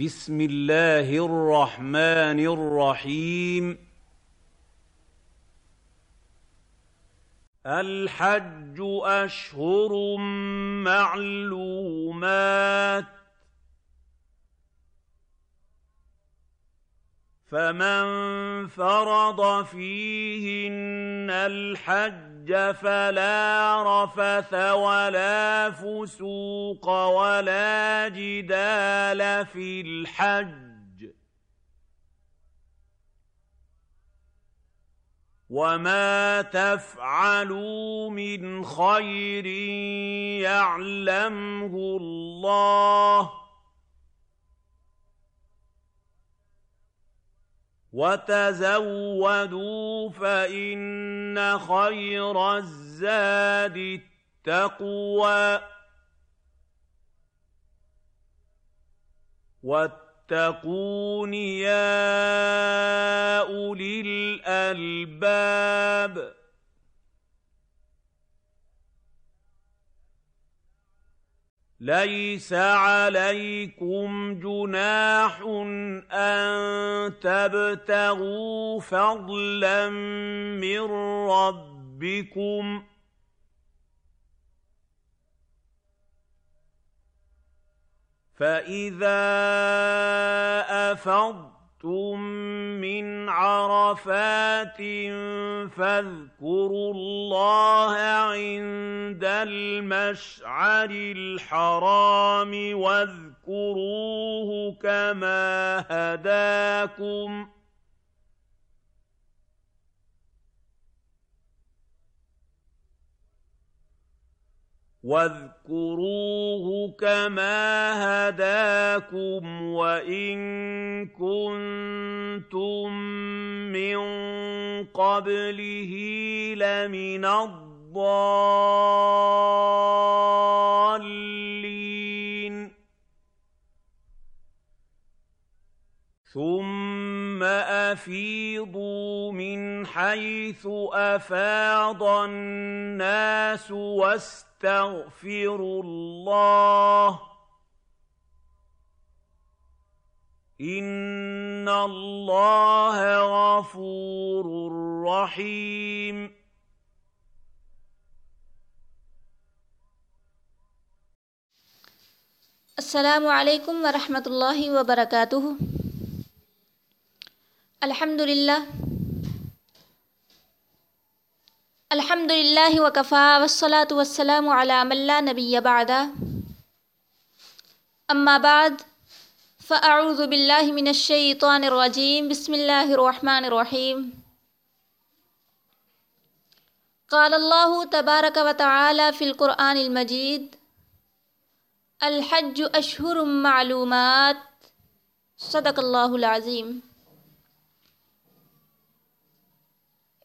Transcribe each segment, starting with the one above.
بسم الله الرحمن الرحيم الحج اشهر معلومات فمن فرض فيهن الحج فلا رفث ولا فسوق ولا جدال في الحج وما تفعلوا من خير يعلمه الله وتزودوا فان خير الزاد التقوى واتقون يا اولي الالباب ليس عليكم جناح ان تبتغوا فضلا من ربكم فاذا افضتم من عرفات فاذكروا الله عند المشعر الحرام واذكروه كما هداكم واذكروه فاذكروه كما هداكم وان كنتم من قبله لمن الضالين ثم افيضوا من حيث افاض الناس واستغفروا الله. ان الله غفور رحيم. السلام علیکم ورحمۃ اللہ وبرکاتہ الحمد للہ الحمد للہ وکفا وسلاۃ وسلم علام اللہ نبی بعد اما بعد فاعوذ باللہ من الشیطان الرجیم بسم اللہ الرحمن الرحیم قال اللہ تبارک و تعالی فی القرآن المجید الحج اشہر معلومات صدق اللہ العظیم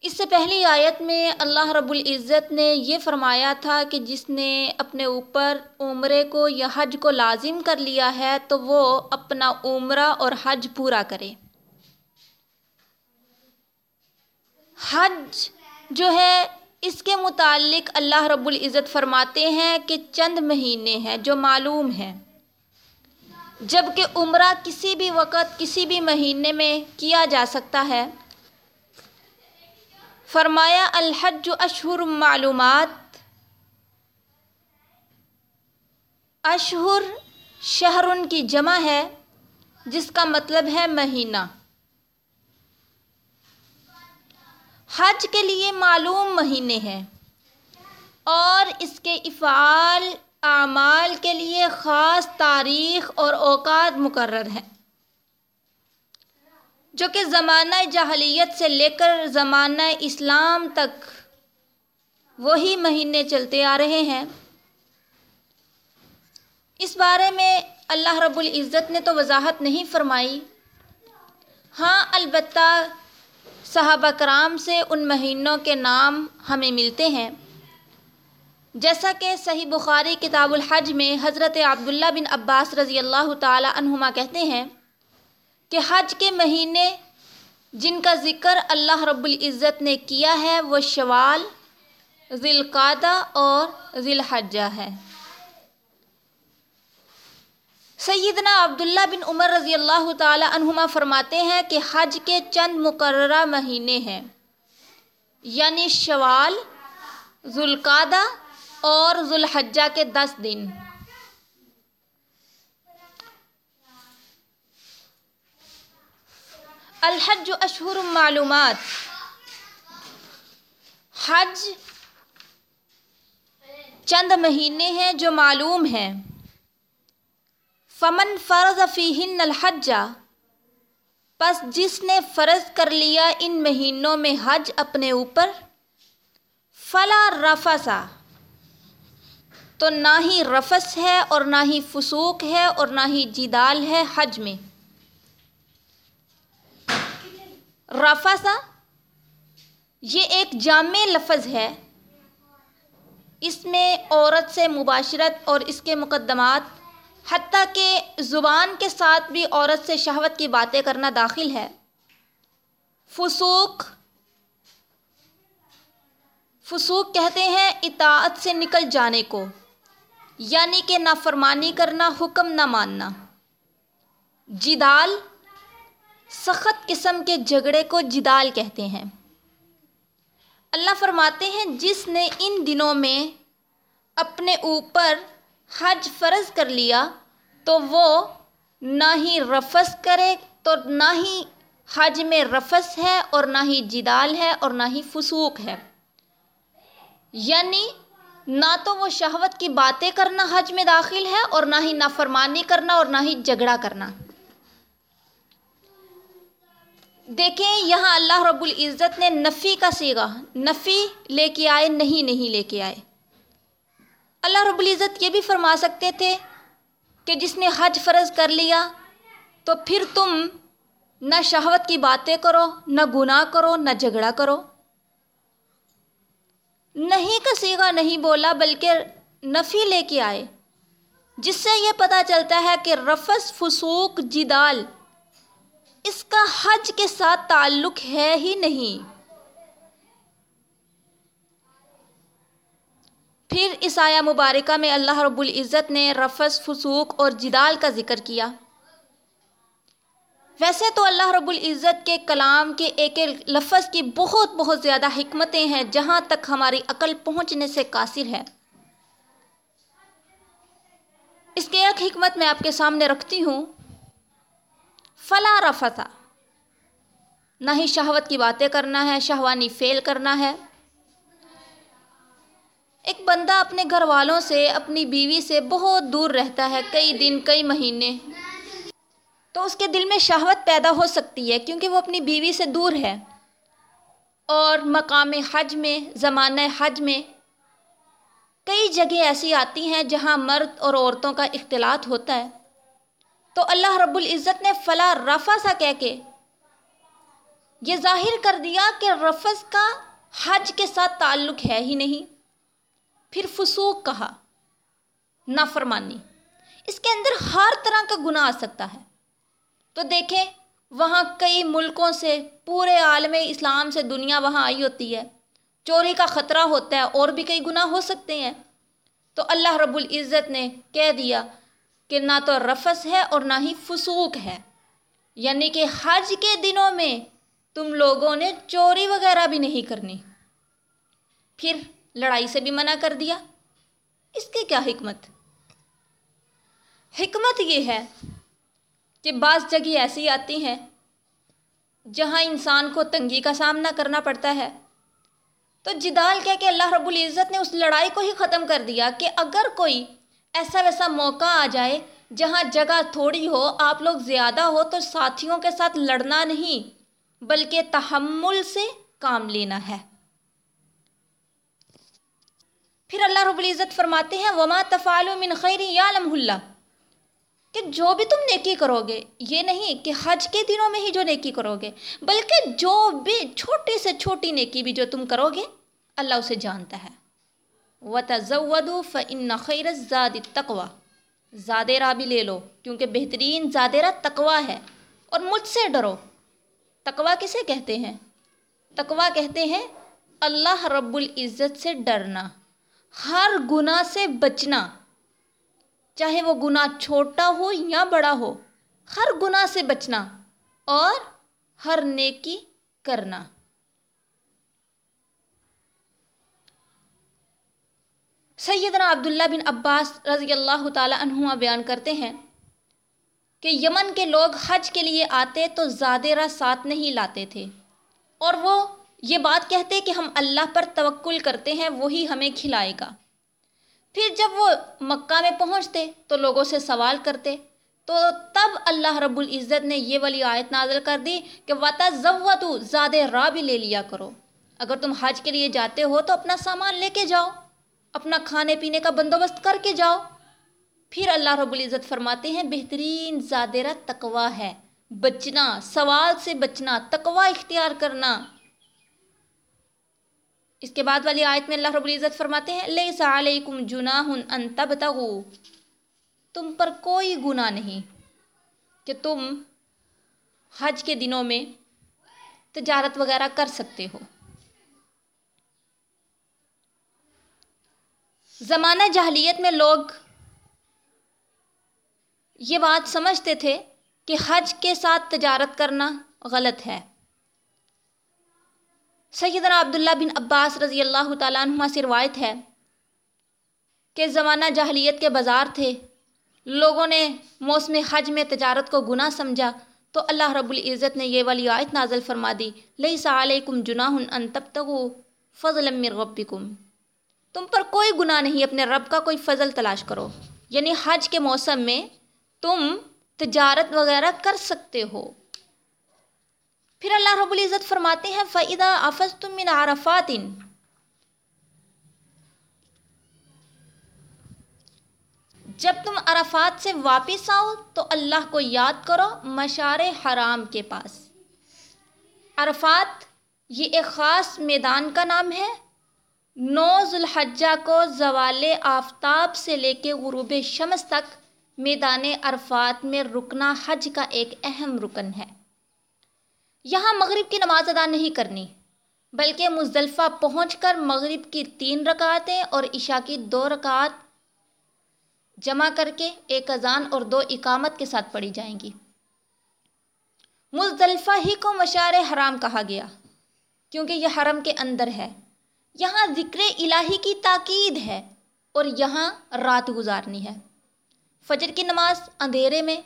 اس سے پہلی آیت میں اللہ رب العزت نے یہ فرمایا تھا کہ جس نے اپنے اوپر عمرے کو یا حج کو لازم کر لیا ہے تو وہ اپنا عمرہ اور حج پورا کرے۔ حج جو ہے، اس کے متعلق اللہ رب العزت فرماتے ہیں کہ چند مہینے ہیں جو معلوم ہیں۔ جبکہ عمرہ کسی بھی وقت، کسی بھی مہینے میں کیا جا سکتا ہے فرمایا، الحج اشہر معلومات۔ اشہر شہرن کی جمع ہے، جس کا مطلب ہے مہینہ۔ حج کے لیے معلوم مہینے ہیں، اور اس کے افعال، اعمال کے لیے خاص تاریخ اور اوقات مقرر ہیں۔ جو کہ زمانہ جاہلیت سے لے کر زمانہ اسلام تک وہی مہینے چلتے آ رہے ہیں۔ اس بارے میں اللہ رب العزت نے تو وضاحت نہیں فرمائی۔ ہاں البتہ صحابہ کرام سے ان مہینوں کے نام ہمیں ملتے ہیں۔ جیسا کہ صحیح بخاری کتاب الحج میں حضرت عبداللہ بن عباس رضی اللہ تعالی عنہما کہتے ہیں کہ حج کے مہینے جن کا ذکر اللہ رب العزت نے کیا ہے، وہ شوال ذی القعدہ اور ذی الحجہ ہے سیدنا عبداللہ بن عمر رضی اللہ تعالی عنہما فرماتے ہیں کہ حج کے چند مقررہ مہینے ہیں یعنی شوال ذوالقادہ اور ذوالحجہ کے دس دن۔ الحج اشہر معلومات. حج چند مہینے ہیں جو معلوم ہیں. فمن فرض فیہن الحجہ پس جس نے فرض کر لیا ان مہینوں میں حج اپنے اوپر، فلا رفسا تو نہ ہی رفس ہے اور نہ ہی فسوق ہے اور نہ ہی جدال ہے حج میں. رفسا یہ ایک جامع لفظ ہے۔ اس میں عورت سے مباشرت اور اس کے مقدمات، حتیٰ کہ زبان کے ساتھ بھی عورت سے شہوت کی باتیں کرنا داخل ہے۔ فسوق فسوق کہتے ہیں اطاعت سے نکل جانے کو یعنی کہ نافرمانی کرنا، حکم نہ ماننا۔ جدال سخت قسم کے جھگڑے کو جدال کہتے ہیں۔ اللہ فرماتے ہیں، جس نے ان دنوں میں اپنے اوپر حج فرض کر لیا تو وہ نہ ہی رفس کرے تو نہ ہی حج میں رفس ہے اور نہ ہی جدال ہے اور نہ ہی فسوق ہے۔ یعنی نہ تو وہ شہوت کی باتیں کرنا حج میں داخل ہے اور نہ ہی نافرمانی کرنا اور نہ ہی جھگڑا کرنا۔ دیکھیں، یہاں اللہ رب العزت نے نفی کا سیگا، نفی لے کے آئے، نہیں نہیں لے کے آئے۔ اللہ رب العزت یہ بھی فرما سکتے تھے کہ جس نے حج فرض کر لیا، تو پھر تم نہ شہوت کی باتیں کرو، نہ گناہ کرو، نہ جھگڑا کرو۔ نہیں کا سیگا نہیں بولا، بلکہ نفی لے کے آئے۔ جس سے یہ پتہ چلتا ہے کہ رفس، فسوق، جدال اس کا حج کے ساتھ تعلق ہے ہی نہیں۔ پھر اس آیا مبارکہ میں اللہ رب العزت نے رفس فسوق اور جدال کا ذکر کیا۔ ویسے تو اللہ رب العزت کے کلام کے ایک ایک لفظ کی بہت بہت زیادہ حکمتیں ہیں جہاں تک ہماری عقل پہنچنے سے قاصر ہے۔ اس کے ایک حکمت میں آپ کے سامنے رکھتی ہوں۔ فلا رفتا نہ ہی شہوت کی باتیں کرنا ہے، شہوانی فیل کرنا ہے۔ ایک بندہ اپنے گھر والوں سے، اپنی بیوی سے بہت دور رہتا ہے، کئی دن، کئی مہینے۔ تو اس کے دل میں شہوت پیدا ہو سکتی ہے کیونکہ وہ اپنی بیوی سے دور ہے۔ اور مقام حج میں، زمانہ حج میں کئی جگہ ایسی آتی ہیں جہاں مرد اور عورتوں کا اختلاط ہوتا ہے۔ تو اللہ رب العزت نے فلا رفا سا کہہ کے یہ ظاہر کر دیا کہ رفظ کا حج کے ساتھ تعلق ہے ہی نہیں۔ پھر فسوق کہا، نافرمانی۔ اس کے اندر ہر طرح کا گناہ آ سکتا ہے۔ تو دیکھیں، وہاں کئی ملکوں سے، پورے عالم اسلام سے دنیا وہاں آئی ہوتی ہے۔ چوری کا خطرہ ہوتا ہے اور بھی کئی گناہ ہو سکتے ہیں۔ تو اللہ رب العزت نے کہہ دیا کہ نہ تو رفس ہے اور نہ ہی فسوق ہے۔ یعنی کہ حج کے دنوں میں تم لوگوں نے چوری وغیرہ بھی نہیں کرنی۔ پھر لڑائی سے بھی منع کر دیا۔ اس کی کیا حکمت؟ حکمت یہ ہے کہ بعض جگہ ایسی آتی ہیں جہاں انسان کو تنگی کا سامنا کرنا پڑتا ہے۔ تو جدال کہہ کہ اللہ رب العزت نے اس لڑائی کو ہی ختم کر دیا کہ اگر کوئی ایسا ویسا موقع آ جائے جہاں جگہ تھوڑی ہو، آپ لوگ زیادہ ہو تو ساتھیوں کے ساتھ لڑنا نہیں، بلکہ تحمل سے کام لینا ہے۔ پھر اللہ رب العزت فرماتے ہیں، وما تفعلوا من خیر یعلم اللہ کہ جو بھی تم نیکی کرو گے یہ نہیں کہ حج کے دنوں میں ہی جو نیکی کرو گے بلکہ جو بھی چھوٹی سے چھوٹی نیکی بھی جو تم کرو گے اللہ اسے جانتا ہے۔ وَتَزَوَّدُوا فَإِنَّ خَيْرَ الزَّادِ التَّقْوَى۔ زادیرہ بھی لے لو، کیونکہ بہترین زادیرہ تقوی ہے، اور مجھ سے ڈرو۔ تقوی کسے کہتے ہیں؟ تقوی کہتے ہیں، اللہ رب العزت سے ڈرنا، ہر گناہ سے بچنا۔ چاہے وہ گناہ چھوٹا ہو یا بڑا ہو، ہر گناہ سے بچنا اور ہر نیکی کرنا۔ سیدنا عبداللہ بن عباس رضی اللہ تعالی عنہ بیان کرتے ہیں کہ یمن کے لوگ حج کے لیے آتے تو زادرہ ساتھ نہیں لاتے تھے۔ اور وہ یہ بات کہتے کہ ہم اللہ پر توکل کرتے ہیں، وہی ہمیں کھلائے گا۔ پھر جب وہ مکہ میں پہنچتے تو لوگوں سے سوال کرتے۔ تو تب اللہ رب العزت نے یہ والی آیت نازل کر دی کہ وطا ضو زیادہ راہ بھی لے لیا کرو۔ اگر تم حج کے لیے جاتے ہو تو اپنا سامان لے کے جاؤ۔ اپنا کھانے پینے کا بندوبست کر کے جاؤ۔ پھر اللہ رب العزت فرماتے ہیں، بہترین زادرہ تقوا ہے۔ بچنا، سوال سے بچنا تقوا اختیار کرنا۔ اس کے بعد والی آیت میں اللہ رب العزت فرماتے ہیں لیس علیکم جناح ان تبتغوا تم پر کوئی گناہ نہیں کہ تم حج کے دنوں میں تجارت وغیرہ کر سکتے ہو۔ زمانہ جہلیت میں لوگ یہ بات سمجھتے تھے کہ حج کے ساتھ تجارت کرنا غلط ہے۔ سیدنا عبداللہ بن عباس رضی اللہ تعالیٰ عنہ سے روایت ہے کہ زمانہ جہلیت کے بازار تھے۔ لوگوں نے موسم حج میں تجارت کو گناہ سمجھا تو اللہ رب العزت نے یہ والی آیت نازل فرما دی۔ لئی علیکم جناح ان تبتغوا فضلا من ربکم۔ تم پر کوئی گناہ نہیں، اپنے رب کا کوئی فضل تلاش کرو۔ یعنی حج کے موسم میں تم تجارت وغیرہ کر سکتے ہو۔ پھر اللہ رب العزت فرماتے ہیں فعدہ آفس تم من عرفات۔ جب تم عرفات سے واپس آؤ تو اللہ کو یاد کرو مشار حرام کے پاس۔ عرفات یہ ایک خاص میدان کا نام ہے۔ نو ذوالحجہ کو زوال آفتاب سے لے کے غروب شمس تک میدان عرفات میں رکنا حج کا ایک اہم رکن ہے۔ یہاں مغرب کی نماز ادا نہیں کرنی، بلکہ مزدلفہ پہنچ کر مغرب کی تین رکعتیں اور عشاء کی دو رکعت جمع کر کے ایک اذان اور دو اقامت کے ساتھ پڑھی جائیں گی۔ مزدلفہ ہی کو مشار حرام کہا گیا، کیونکہ یہ حرم کے اندر ہے۔ یہاں ذکر الہی کی تاکید ہے اور یہاں رات گزارنی ہے۔ فجر کی نماز اندھیرے میں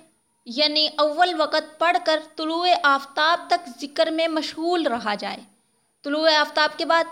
یعنی اول وقت پڑھ کر طلوع آفتاب تک ذکر میں مشغول رہا جائے۔ طلوع آفتاب کے بعد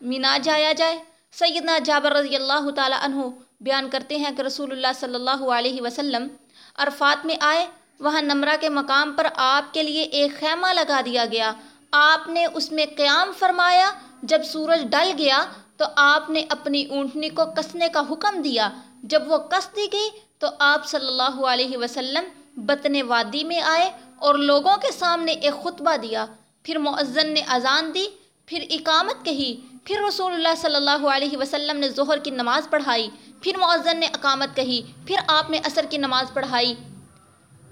مینا جایا جائے۔ سیدنا جابر رضی اللہ تعالیٰ عنہ بیان کرتے ہیں کہ رسول اللہ صلی اللہ علیہ وسلم عرفات میں آئے۔ وہاں نمرہ کے مقام پر آپ کے لیے ایک خیمہ لگا دیا گیا۔ آپ نے اس میں قیام فرمایا جب سورج ڈل گیا تو آپ نے اپنی اونٹنی کو کسنے کا حکم دیا۔ جب وہ کس دی گئی تو آپ صلی اللہ علیہ وسلم بطن وادی میں آئے اور لوگوں کے سامنے ایک خطبہ دیا۔ پھر معذن نے اذان دی، پھر اقامت کہی، پھر رسول اللہ صلی اللہ علیہ وسلم نے ظہر کی نماز پڑھائی، پھر معذن نے اقامت کہی، پھر آپ نے عصر کی نماز پڑھائی۔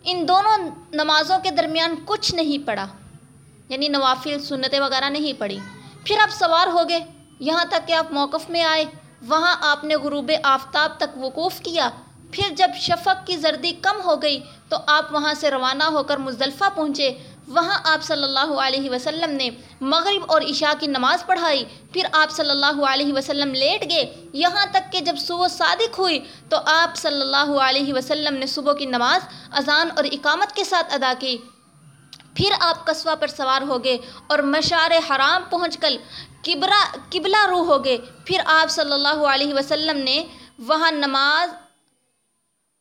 ان دونوں نمازوں کے درمیان کچھ نہیں پڑھا یعنی نوافل سنتیں وغیرہ نہیں پڑھی۔ پھر آپ سوار ہو گئے۔ یہاں تک کہ آپ موقف میں آئے۔ وہاں آپ نے غروب آفتاب تک وقوف کیا۔ پھر جب شفق کی زردی کم ہو گئی تو آپ وہاں سے روانہ ہو کر مزدلفہ پہنچے۔ وہاں آپ صلی اللہ علیہ وسلم نے مغرب اور عشاء کی نماز پڑھائی۔ پھر آپ صلی اللہ علیہ وسلم لیٹ گئے۔ یہاں تک کہ جب صبح صادق ہوئی تو آپ صلی اللہ علیہ وسلم نے صبح کی نماز اذان اور اقامت کے ساتھ ادا کی۔ پھر آپ قصبہ پر سوار ہو گئے اور مشار حرام پہنچ کر قبرا قبلہ رو ہو گئے پھر آپ صلی اللہ علیہ وسلم نے وہاں نماز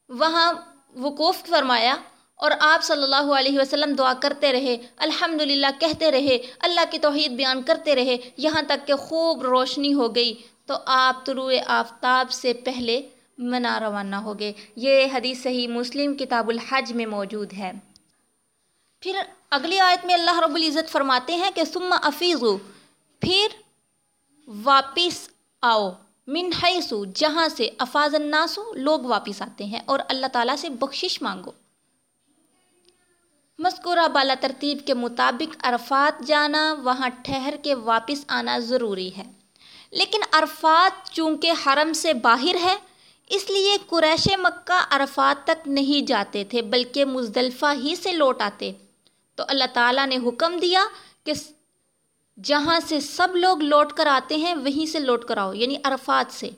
وہاں وقوف فرمایا اور آپ صلی اللہ علیہ وسلم دعا کرتے رہے۔ الحمد للہ کہتے رہے۔ اللہ کی توحید بیان کرتے رہے۔ یہاں تک کہ خوب روشنی ہو گئی۔ تو آپ طلوع آفتاب سے پہلے منا روانہ ہو گئے یہ حدیث صحیح مسلم کتاب الحج میں موجود ہے۔ پھر اگلی آیت میں اللہ رب العزت فرماتے ہیں کہ ثم افیزو پھر واپس آؤ، من حیثو جہاں سے افاظ الناسو لوگ واپس آتے ہیں اور اللہ تعالیٰ سے بخشش مانگو۔ مذکورہ بالا ترتیب کے مطابق عرفات جانا، وہاں ٹھہر کے واپس آنا ضروری ہے۔ لیکن عرفات چونکہ حرم سے باہر ہے، اس لیے قریش مکہ عرفات تک نہیں جاتے تھے، بلکہ مزدلفہ ہی سے لوٹ آتے۔ تو اللہ تعالیٰ نے حکم دیا کہ جہاں سے سب لوگ لوٹ کر آتے ہیں، وہیں سے لوٹ کر آؤ یعنی عرفات سے۔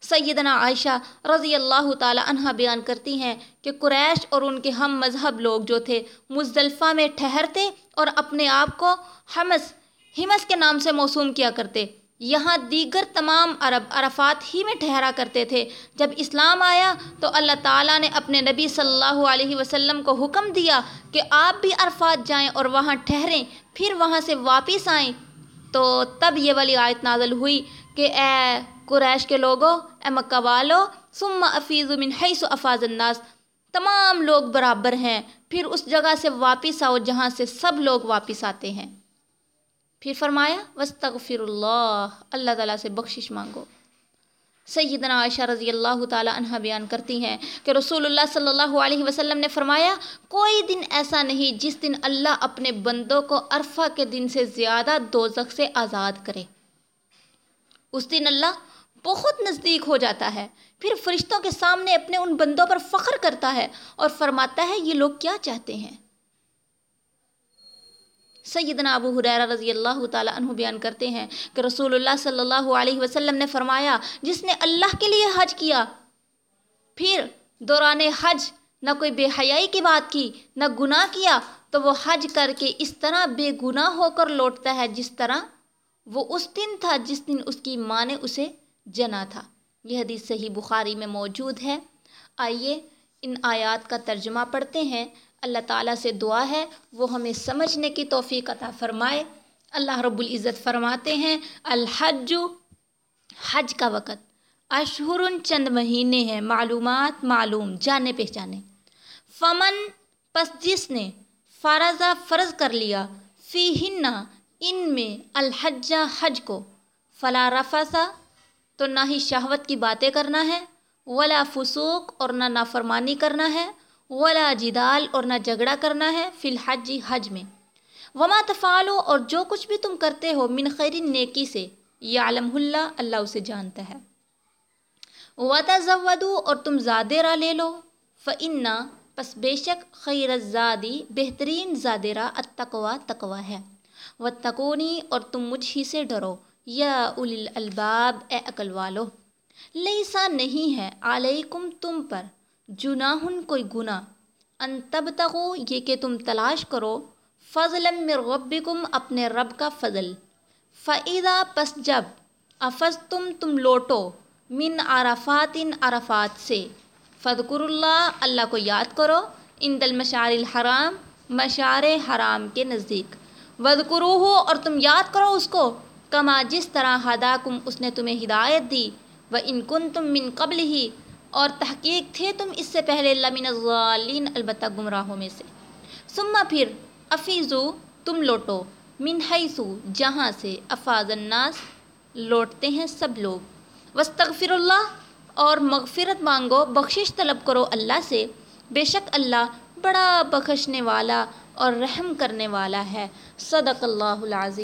سیدنا عائشہ رضی اللہ تعالیٰ عنہ بیان کرتی ہیں کہ قریش اور ان کے ہم مذہب لوگ جو تھے، مزدلفہ میں ٹھہرتے اور اپنے آپ کو حمس ہمس کے نام سے موسوم کیا کرتے۔ یہاں دیگر تمام عرب عرفات ہی میں ٹھہرا کرتے تھے۔ جب اسلام آیا تو اللہ تعالیٰ نے اپنے نبی صلی اللہ علیہ وسلم کو حکم دیا کہ آپ بھی عرفات جائیں اور وہاں ٹھہریں، پھر وہاں سے واپس آئیں۔ تو تب یہ والی آیت نازل ہوئی کہ اے قریش کے لوگوں اے مکہ والو، ثم افیض من حیث افاظ الناس۔ تمام لوگ برابر ہیں، پھر اس جگہ سے واپس آؤ جہاں سے سب لوگ واپس آتے ہیں۔ پھر فرمایا وسطر اللہ اللہ تعالیٰ سے بخشش مانگو. سیدنا عائشہ رضی اللہ تعالیٰ عنہ بیان کرتی ہیں کہ رسول اللہ صلی اللہ علیہ وسلم نے فرمایا، کوئی دن ایسا نہیں جس دن اللہ اپنے بندوں کو عرفہ کے دن سے زیادہ دوزخ سے آزاد کرے۔ اس دن اللہ بہت نزدیک ہو جاتا ہے، پھر فرشتوں کے سامنے اپنے ان بندوں پر فخر کرتا ہے اور فرماتا ہے، یہ لوگ کیا چاہتے ہیں؟ سیدنا ابو حریرہ رضی اللہ تعالیٰ عنہ بیان کرتے ہیں کہ رسول اللہ صلی اللہ علیہ وسلم نے فرمایا، جس نے اللہ کے لیے حج کیا، پھر دوران حج نہ کوئی بے حیائی کی بات کی، نہ گناہ کیا، تو وہ حج کر کے اس طرح بے گناہ ہو کر لوٹتا ہے جس طرح وہ اس دن تھا، جس دن اس کی ماں نے اسے جنا تھا۔ یہ حدیث صحیح بخاری میں موجود ہے۔ آئیے ان آیات کا ترجمہ پڑھتے ہیں۔ اللہ تعالیٰ سے دعا ہے، وہ ہمیں سمجھنے کی توفیق عطا فرمائے۔ اللہ رب العزت فرماتے ہیں، الحج، حج کا وقت۔ اشہر چند مہینے ہیں، معلومات معلوم، جانے پہچانے۔ فمن، پس جس نے فرضہ فرض کر لیا فی ہننا ان میں الحجہ حج کو۔ فلا رفسا تو نہ ہی شہوت کی باتیں کرنا ہے، ولا فسوق اور نہ نافرمانی کرنا ہے۔ ولا جدال اور نہ جھگڑا کرنا ہے فی الحج حج میں۔ وما تفعلو اور جو کچھ بھی تم کرتے ہو من خیر نیکی سے یا علم اللہ اللہ اسے جانتا ہے۔ وتزودو اور تم زادے را لے لو۔ فعنا پس بے شک خیر الزادی، بہترین زادرا التقوا تقوا ہے۔ و تکونی اور تم مجھ ہی سے ڈرو۔ یا اول الباب اے عقل والو۔ لیسا نہیں ہے، علیکم تم پر۔ جناہن کوئی گناہ۔ ان تب تغو یہ کہ تم تلاش کرو۔ فضل من ربکم، اپنے رب کا فضل۔ فعیدہ پس جب افز تم تم لوٹو۔ من عرفات عرفات سے۔ فذکر اللہ اللہ کو یاد کرو۔ ان دل مشار الحرام، مشار حرام کے نزدیک۔ وذکرو ہو اور تم یاد کرو اس کو۔ کما جس طرح ہداکم، اس نے تمہیں ہدایت دی۔ و ان کن تم من قبل ہی اور تحقیق تھے تم اس سے پہلے لمن الظالین، البتہ گمراہوں میں سے۔ ثم پھر افیزو تم لوٹو۔ من حیثو، جہاں سے افاظ الناس لوٹتے ہیں سب لوگ۔ وستغفر اللہ اور مغفرت مانگو، بخشش طلب کرو اللہ سے۔ بے شک اللہ بڑا بخشنے والا اور رحم کرنے والا ہے۔ صدق اللہ العظیم۔